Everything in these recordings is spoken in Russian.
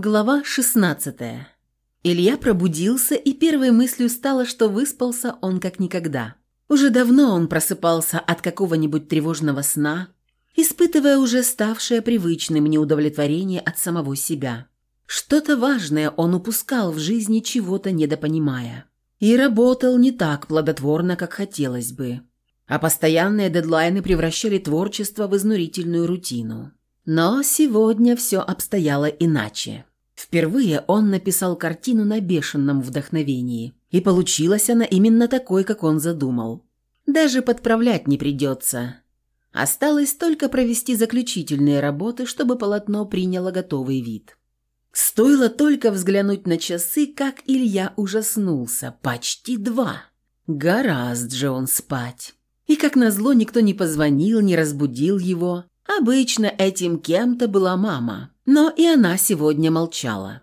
Глава 16. Илья пробудился, и первой мыслью стало, что выспался он как никогда. Уже давно он просыпался от какого-нибудь тревожного сна, испытывая уже ставшее привычным неудовлетворение от самого себя. Что-то важное он упускал в жизни, чего-то недопонимая. И работал не так плодотворно, как хотелось бы. А постоянные дедлайны превращали творчество в изнурительную рутину. Но сегодня все обстояло иначе. Впервые он написал картину на бешеном вдохновении, и получилась она именно такой, как он задумал. Даже подправлять не придется. Осталось только провести заключительные работы, чтобы полотно приняло готовый вид. Стоило только взглянуть на часы, как Илья ужаснулся. Почти два. Гораздо же он спать. И как назло никто не позвонил, не разбудил его. Обычно этим кем-то была мама. Но и она сегодня молчала.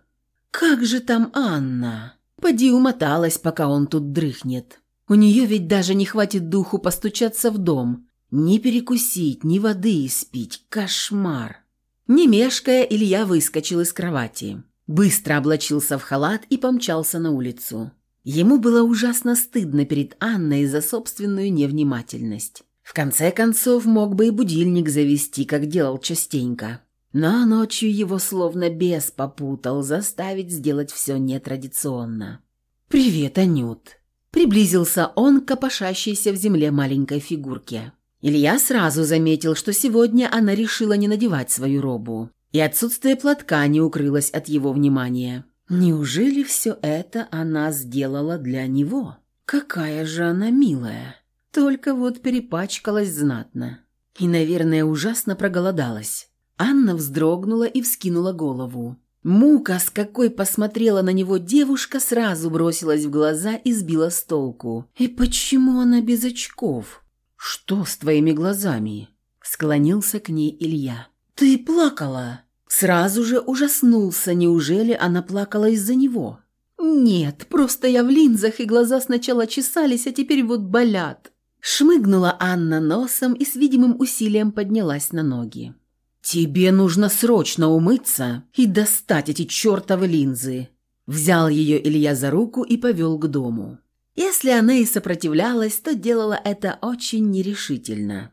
«Как же там Анна?» Поди умоталась, пока он тут дрыхнет. У нее ведь даже не хватит духу постучаться в дом. Ни перекусить, ни воды испить. Кошмар. Не мешкая, Илья выскочил из кровати. Быстро облачился в халат и помчался на улицу. Ему было ужасно стыдно перед Анной за собственную невнимательность. В конце концов, мог бы и будильник завести, как делал частенько. Но ночью его словно бес попутал, заставить сделать все нетрадиционно. «Привет, Анют!» Приблизился он к копошащейся в земле маленькой фигурке. Илья сразу заметил, что сегодня она решила не надевать свою робу, и отсутствие платка не укрылось от его внимания. Неужели все это она сделала для него? Какая же она милая! Только вот перепачкалась знатно. И, наверное, ужасно проголодалась. Анна вздрогнула и вскинула голову. Мука, с какой посмотрела на него девушка, сразу бросилась в глаза и сбила с толку. «И почему она без очков?» «Что с твоими глазами?» Склонился к ней Илья. «Ты плакала?» Сразу же ужаснулся, неужели она плакала из-за него? «Нет, просто я в линзах, и глаза сначала чесались, а теперь вот болят». Шмыгнула Анна носом и с видимым усилием поднялась на ноги. «Тебе нужно срочно умыться и достать эти чертовы линзы!» Взял ее Илья за руку и повел к дому. Если она и сопротивлялась, то делала это очень нерешительно.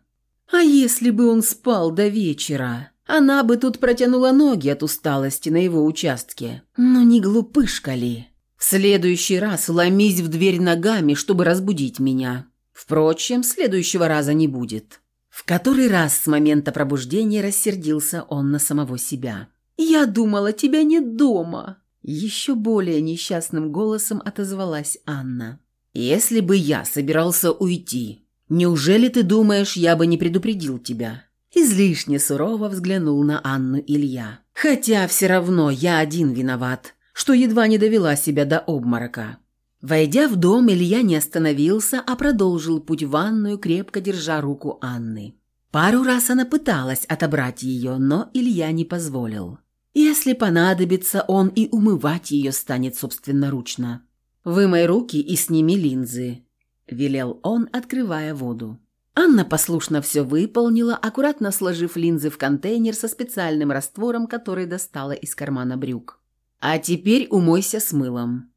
А если бы он спал до вечера? Она бы тут протянула ноги от усталости на его участке. Но не глупышка ли? В следующий раз ломись в дверь ногами, чтобы разбудить меня. Впрочем, следующего раза не будет. В который раз с момента пробуждения рассердился он на самого себя. «Я думала, тебя нет дома!» Еще более несчастным голосом отозвалась Анна. «Если бы я собирался уйти, неужели ты думаешь, я бы не предупредил тебя?» Излишне сурово взглянул на Анну Илья. «Хотя все равно я один виноват, что едва не довела себя до обморока. Войдя в дом, Илья не остановился, а продолжил путь в ванную, крепко держа руку Анны. Пару раз она пыталась отобрать ее, но Илья не позволил. Если понадобится, он и умывать ее станет собственноручно. «Вымой руки и сними линзы», – велел он, открывая воду. Анна послушно все выполнила, аккуратно сложив линзы в контейнер со специальным раствором, который достала из кармана брюк. «А теперь умойся с мылом».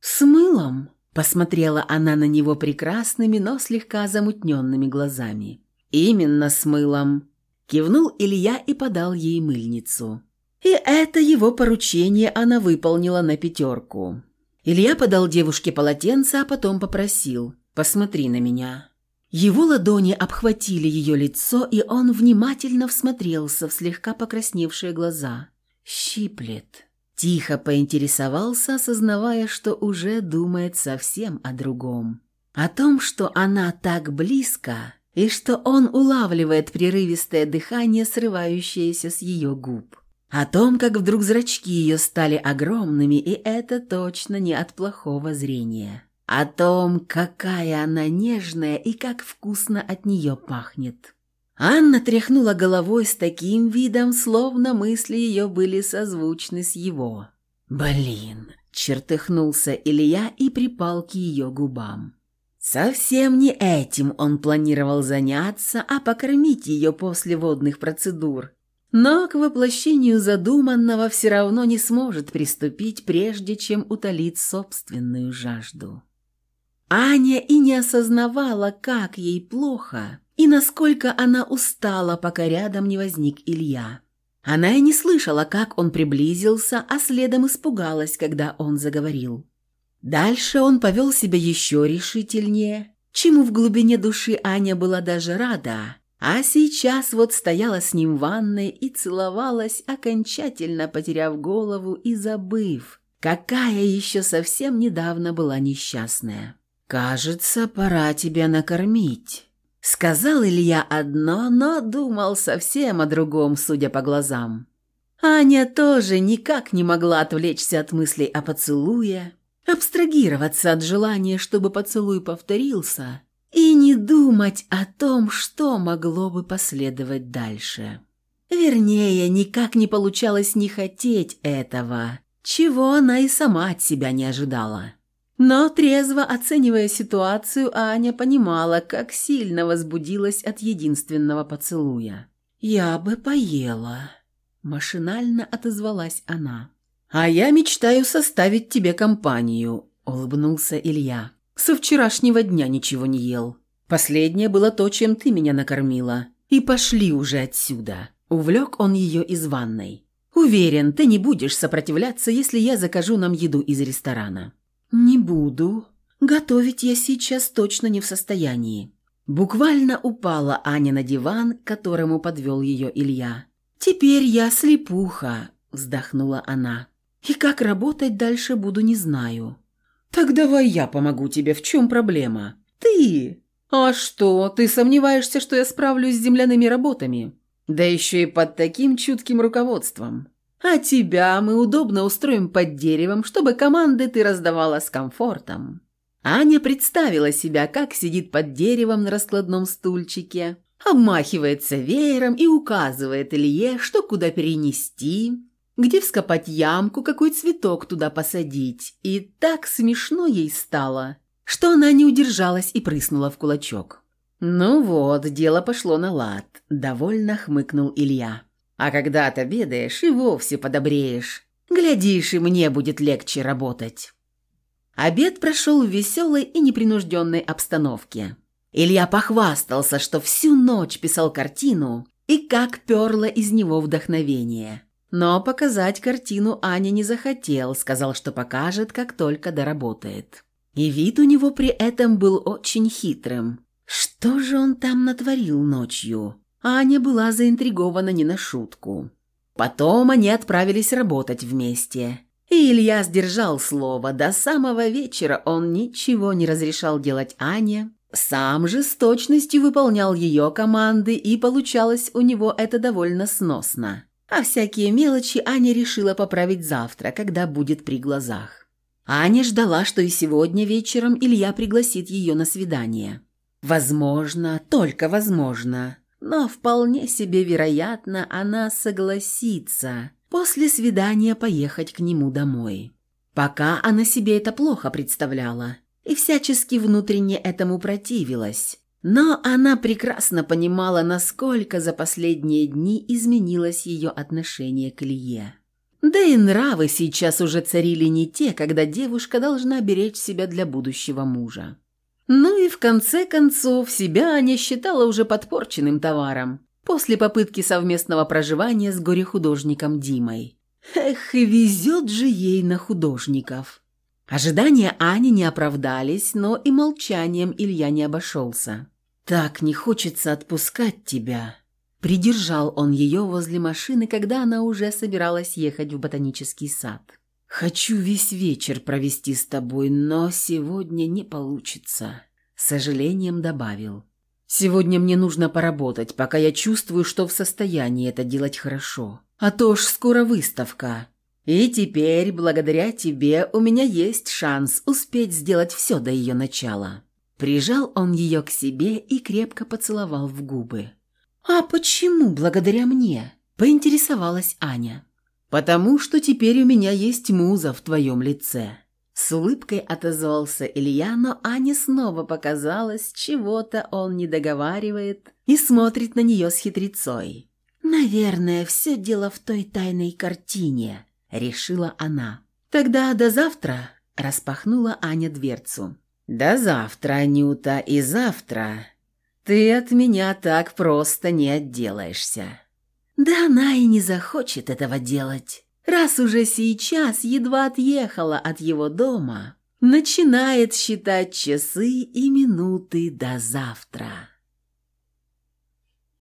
«С мылом?» – посмотрела она на него прекрасными, но слегка замутненными глазами. «Именно с мылом», – кивнул Илья и подал ей мыльницу. И это его поручение она выполнила на пятерку. Илья подал девушке полотенце, а потом попросил «Посмотри на меня». Его ладони обхватили ее лицо, и он внимательно всмотрелся в слегка покрасневшие глаза. «Щиплет». Тихо поинтересовался, осознавая, что уже думает совсем о другом. О том, что она так близко, и что он улавливает прерывистое дыхание, срывающееся с ее губ. О том, как вдруг зрачки ее стали огромными, и это точно не от плохого зрения. О том, какая она нежная и как вкусно от нее пахнет. Анна тряхнула головой с таким видом, словно мысли ее были созвучны с его. «Блин!» – чертыхнулся Илья и припал к ее губам. Совсем не этим он планировал заняться, а покормить ее после водных процедур. но к воплощению задуманного все равно не сможет приступить, прежде чем утолит собственную жажду. Аня и не осознавала, как ей плохо и насколько она устала, пока рядом не возник Илья. Она и не слышала, как он приблизился, а следом испугалась, когда он заговорил. Дальше он повел себя еще решительнее, чему в глубине души Аня была даже рада, а сейчас вот стояла с ним в ванной и целовалась, окончательно потеряв голову и забыв, какая еще совсем недавно была несчастная. «Кажется, пора тебя накормить», — сказал Илья одно, но думал совсем о другом, судя по глазам. Аня тоже никак не могла отвлечься от мыслей о поцелуе, абстрагироваться от желания, чтобы поцелуй повторился, и не думать о том, что могло бы последовать дальше. Вернее, никак не получалось не хотеть этого, чего она и сама от себя не ожидала. Но трезво оценивая ситуацию, Аня понимала, как сильно возбудилась от единственного поцелуя. «Я бы поела», – машинально отозвалась она. «А я мечтаю составить тебе компанию», – улыбнулся Илья. Со вчерашнего дня ничего не ел. Последнее было то, чем ты меня накормила. И пошли уже отсюда». Увлек он ее из ванной. «Уверен, ты не будешь сопротивляться, если я закажу нам еду из ресторана». «Не буду. Готовить я сейчас точно не в состоянии». Буквально упала Аня на диван, к которому подвел ее Илья. «Теперь я слепуха», – вздохнула она. «И как работать дальше буду, не знаю». «Так давай я помогу тебе, в чем проблема?» «Ты!» «А что, ты сомневаешься, что я справлюсь с земляными работами?» «Да еще и под таким чутким руководством!» «А тебя мы удобно устроим под деревом, чтобы команды ты раздавала с комфортом». Аня представила себя, как сидит под деревом на раскладном стульчике, обмахивается веером и указывает Илье, что куда перенести, где вскопать ямку, какой цветок туда посадить. И так смешно ей стало, что она не удержалась и прыснула в кулачок. «Ну вот, дело пошло на лад», – довольно хмыкнул Илья. «А когда отобедаешь, и вовсе подобреешь. Глядишь, и мне будет легче работать». Обед прошел в веселой и непринужденной обстановке. Илья похвастался, что всю ночь писал картину и как перло из него вдохновение – но показать картину Аня не захотел, сказал, что покажет, как только доработает. И вид у него при этом был очень хитрым. Что же он там натворил ночью? Аня была заинтригована не на шутку. Потом они отправились работать вместе. И Илья сдержал слово. До самого вечера он ничего не разрешал делать Ане. Сам же с точностью выполнял ее команды, и получалось у него это довольно сносно. А всякие мелочи Аня решила поправить завтра, когда будет при глазах. Аня ждала, что и сегодня вечером Илья пригласит ее на свидание. Возможно, только возможно, но вполне себе вероятно, она согласится после свидания поехать к нему домой. Пока она себе это плохо представляла и всячески внутренне этому противилась, но она прекрасно понимала, насколько за последние дни изменилось ее отношение к Илье. Да и нравы сейчас уже царили не те, когда девушка должна беречь себя для будущего мужа. Ну и в конце концов, себя Аня считала уже подпорченным товаром после попытки совместного проживания с горе-художником Димой. Эх, и везет же ей на художников. Ожидания Ани не оправдались, но и молчанием Илья не обошелся. «Так не хочется отпускать тебя». Придержал он ее возле машины, когда она уже собиралась ехать в ботанический сад. «Хочу весь вечер провести с тобой, но сегодня не получится», — сожалением добавил. «Сегодня мне нужно поработать, пока я чувствую, что в состоянии это делать хорошо. А то ж скоро выставка. И теперь, благодаря тебе, у меня есть шанс успеть сделать все до ее начала». Прижал он ее к себе и крепко поцеловал в губы. «А почему благодаря мне?» – поинтересовалась Аня. «Потому что теперь у меня есть муза в твоем лице». С улыбкой отозвался Илья, но Ане снова показалось, чего-то он не договаривает и смотрит на нее с хитрецой. «Наверное, все дело в той тайной картине», — решила она. «Тогда до завтра», — распахнула Аня дверцу. «До завтра, Анюта, и завтра. Ты от меня так просто не отделаешься». Да она и не захочет этого делать. Раз уже сейчас едва отъехала от его дома, начинает считать часы и минуты до завтра.